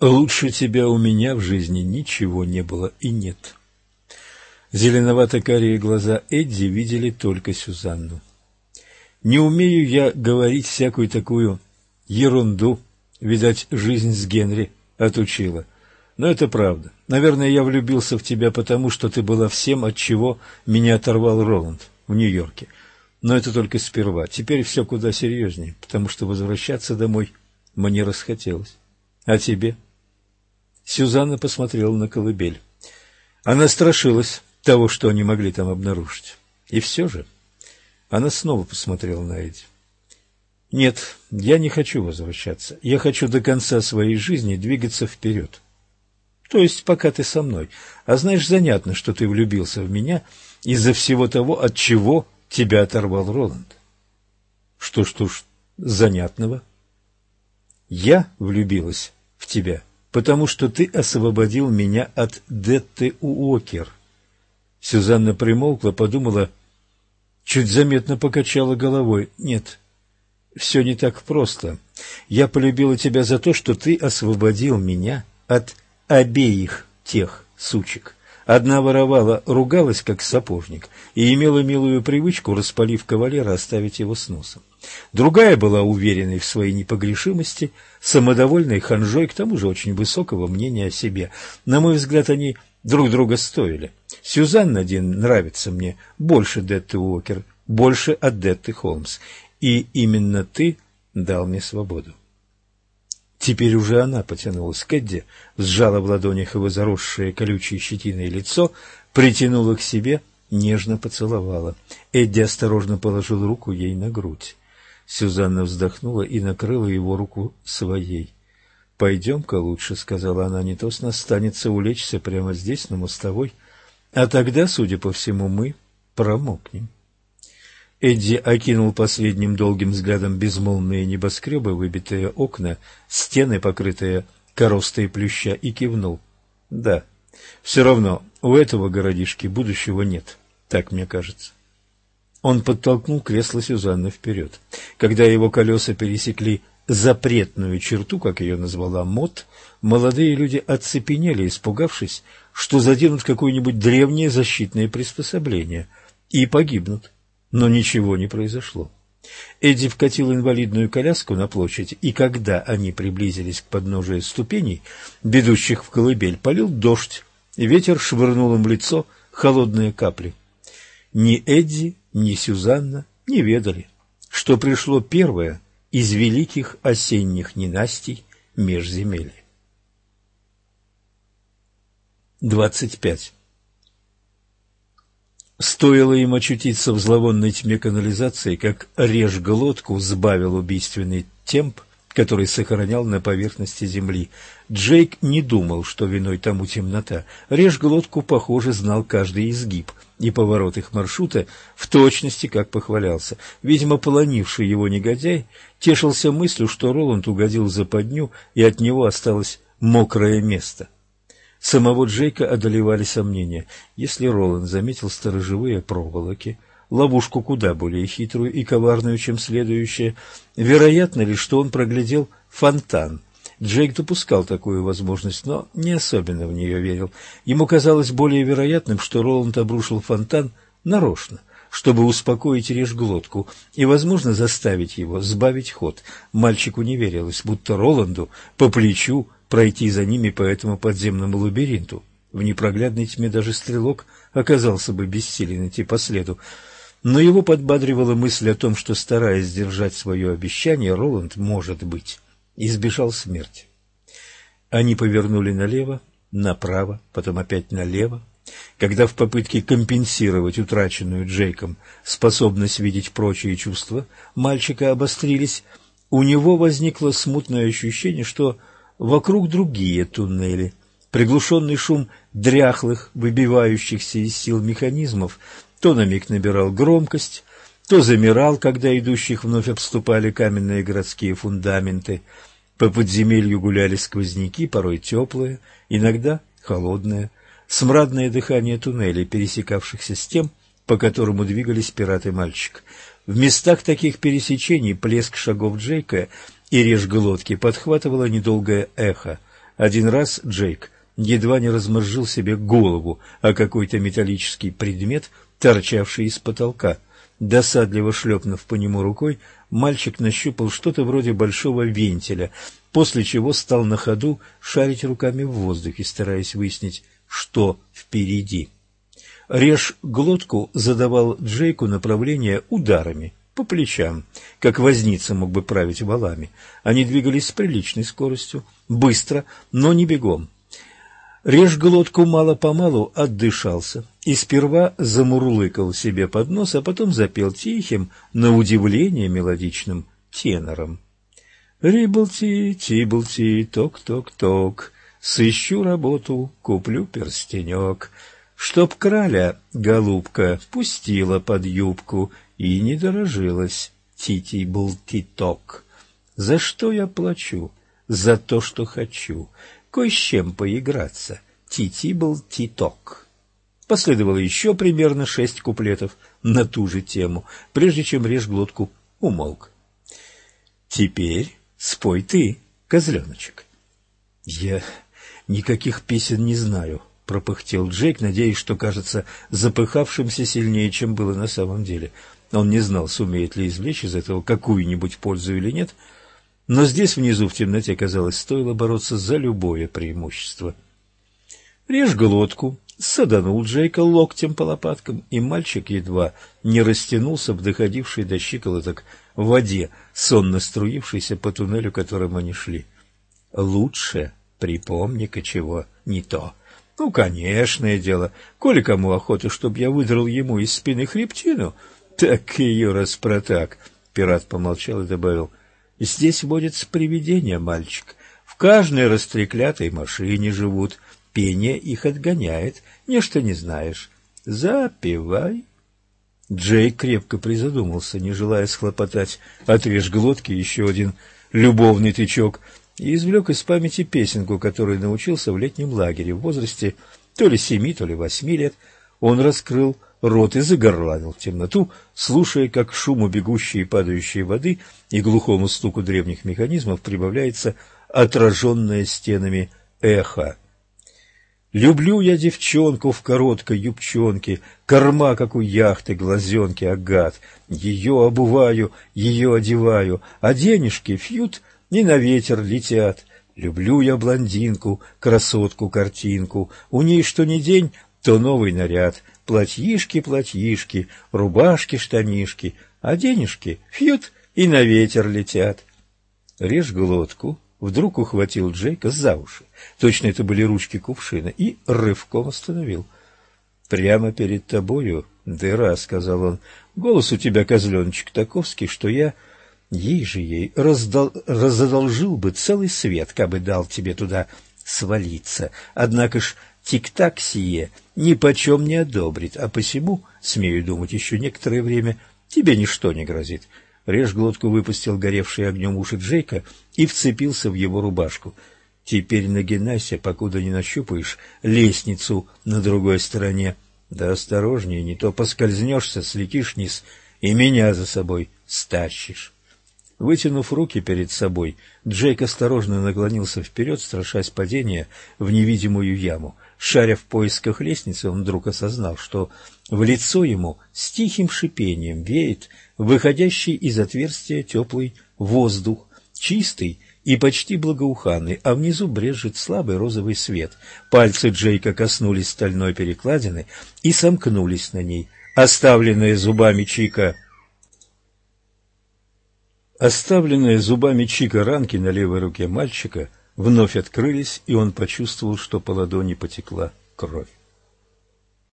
Лучше тебя у меня в жизни ничего не было и нет. Зеленовато-карие глаза Эдди видели только Сюзанну. Не умею я говорить всякую такую ерунду. Видать, жизнь с Генри отучила. Но это правда. Наверное, я влюбился в тебя потому, что ты была всем, от чего меня оторвал Роланд в Нью-Йорке. Но это только сперва. Теперь все куда серьезнее, потому что возвращаться домой мне расхотелось. А тебе? Сюзанна посмотрела на колыбель. Она страшилась того, что они могли там обнаружить. И все же она снова посмотрела на Эдди. «Нет, я не хочу возвращаться. Я хочу до конца своей жизни двигаться вперед. То есть, пока ты со мной. А знаешь, занятно, что ты влюбился в меня из-за всего того, от чего тебя оторвал Роланд. Что ж тут занятного? Я влюбилась в тебя, потому что ты освободил меня от Детты Уокер. Сюзанна примолкла, подумала, чуть заметно покачала головой. Нет, все не так просто. Я полюбила тебя за то, что ты освободил меня от обеих тех сучек. Одна воровала, ругалась, как сапожник, и имела милую привычку, распалив кавалера, оставить его с носом. Другая была уверенной в своей непогрешимости, самодовольной ханжой, к тому же очень высокого мнения о себе. На мой взгляд, они друг друга стоили. Сюзанна Дин нравится мне больше Детты Уокер, больше от Детты Холмс. И именно ты дал мне свободу. Теперь уже она потянулась к Эдди, сжала в ладонях его заросшее колючей щетиной лицо, притянула к себе, нежно поцеловала. Эдди осторожно положил руку ей на грудь. Сюзанна вздохнула и накрыла его руку своей. «Пойдем-ка лучше», — сказала она, — «не то с нас станется улечься прямо здесь, на мостовой, а тогда, судя по всему, мы промокнем». Эдди окинул последним долгим взглядом безмолвные небоскребы, выбитые окна, стены, покрытые коростой плюща, и кивнул. «Да, все равно у этого городишки будущего нет, так мне кажется». Он подтолкнул кресло Сюзанны вперед. Когда его колеса пересекли запретную черту, как ее назвала Мот, молодые люди оцепенели, испугавшись, что заденут какое-нибудь древнее защитное приспособление и погибнут но ничего не произошло. Эдди вкатил инвалидную коляску на площадь, и когда они приблизились к подножию ступеней, ведущих в колыбель, полил дождь, и ветер швырнул им в лицо холодные капли. Ни Эдди, ни Сюзанна не ведали, что пришло первое из великих осенних ненастий межземелья. Двадцать пять. Стоило им очутиться в зловонной тьме канализации, как режь глотку сбавил убийственный темп, который сохранял на поверхности земли. Джейк не думал, что виной тому темнота. Режь глотку, похоже, знал каждый изгиб и поворот их маршрута в точности, как похвалялся. Видимо, полонивший его негодяй тешился мыслью, что Роланд угодил в западню, и от него осталось мокрое место. Самого Джейка одолевали сомнения. Если Роланд заметил сторожевые проволоки, ловушку куда более хитрую и коварную, чем следующая, вероятно ли, что он проглядел фонтан? Джейк допускал такую возможность, но не особенно в нее верил. Ему казалось более вероятным, что Роланд обрушил фонтан нарочно, чтобы успокоить режглотку и, возможно, заставить его сбавить ход. Мальчику не верилось, будто Роланду по плечу пройти за ними по этому подземному лабиринту. В непроглядной тьме даже стрелок оказался бы бессилен идти по следу. Но его подбадривала мысль о том, что, стараясь сдержать свое обещание, Роланд, может быть, избежал смерти. Они повернули налево, направо, потом опять налево. Когда в попытке компенсировать утраченную Джейком способность видеть прочие чувства мальчика обострились, у него возникло смутное ощущение, что Вокруг другие туннели. Приглушенный шум дряхлых, выбивающихся из сил механизмов то на миг набирал громкость, то замирал, когда идущих вновь обступали каменные городские фундаменты. По подземелью гуляли сквозняки, порой теплые, иногда холодные, смрадное дыхание туннелей, пересекавшихся с тем, по которому двигались пираты-мальчик. В местах таких пересечений плеск шагов Джейка и режь глотки подхватывало недолгое эхо. Один раз Джейк едва не размозжил себе голову о какой-то металлический предмет, торчавший из потолка. Досадливо шлепнув по нему рукой, мальчик нащупал что-то вроде большого вентиля, после чего стал на ходу шарить руками в воздухе, стараясь выяснить, что впереди. Режь глотку задавал Джейку направление ударами по плечам, как возница мог бы править валами. Они двигались с приличной скоростью, быстро, но не бегом. Режь глотку мало-помалу отдышался и сперва замурлыкал себе под нос, а потом запел тихим, на удивление мелодичным тенором. «Рибблти, тиблти, ток-ток-ток, сыщу работу, куплю перстенек» чтоб краля, голубка, пустила под юбку и не дорожилась. Титий был титок. За что я плачу? За то, что хочу. Кой с чем поиграться? Тити был титок. Последовало еще примерно шесть куплетов на ту же тему, прежде чем режь глотку умолк. Теперь спой ты, козленочек. Я никаких песен не знаю, — пропыхтел Джейк, надеясь, что кажется запыхавшимся сильнее, чем было на самом деле. Он не знал, сумеет ли извлечь из этого какую-нибудь пользу или нет, но здесь внизу в темноте, казалось, стоило бороться за любое преимущество. «Режь глотку», — саданул Джейка локтем по лопаткам, и мальчик едва не растянулся в доходившей до щиколоток в воде, сонно струившейся по туннелю, которым они шли. «Лучше припомни-ка чего не то». Ну, конечное дело, коли кому охота, чтоб я выдрал ему из спины хребтину, так ее распротак. Пират помолчал и добавил, здесь водятся привидения, мальчик. В каждой растреклятой машине живут, пение их отгоняет, нечто не знаешь. Запивай. Джей крепко призадумался, не желая схлопотать отрежь глотки еще один любовный тычок — и извлек из памяти песенку, которую научился в летнем лагере в возрасте то ли семи, то ли восьми лет. Он раскрыл рот и загорланил в темноту, слушая, как к шуму бегущей и падающей воды и глухому стуку древних механизмов прибавляется отраженное стенами эхо. Люблю я девчонку в короткой юбчонке, корма, как у яхты, глазенки, агат. Ее обуваю, ее одеваю, а денежки фьют ни на ветер летят. Люблю я блондинку, красотку-картинку, у ней что ни день, то новый наряд, платьишки, платьишки, рубашки-штанишки, а денежки фьют и на ветер летят. Режь глотку, вдруг ухватил Джейка за уши, точно это были ручки кувшина, и рывком остановил. «Прямо перед тобою дыра», — сказал он, — «голос у тебя, козленочек, таковский, что я Ей же ей раздал, разодолжил бы целый свет, кабы дал тебе туда свалиться. Однако ж тик-так сие ни почем не одобрит, а посему, смею думать, еще некоторое время тебе ничто не грозит. Режь глотку выпустил горевший огнем уши Джейка и вцепился в его рубашку. Теперь нагинайся, покуда не нащупаешь лестницу на другой стороне. Да осторожнее, не то поскользнешься, слетишь вниз и меня за собой стащишь. Вытянув руки перед собой, Джейк осторожно наклонился вперед, страшась падения в невидимую яму. Шаря в поисках лестницы, он вдруг осознал, что в лицо ему с тихим шипением веет выходящий из отверстия теплый воздух, чистый и почти благоуханный, а внизу брежет слабый розовый свет. Пальцы Джейка коснулись стальной перекладины и сомкнулись на ней. Оставленные зубами Чика Оставленные зубами Чика ранки на левой руке мальчика вновь открылись, и он почувствовал, что по ладони потекла кровь.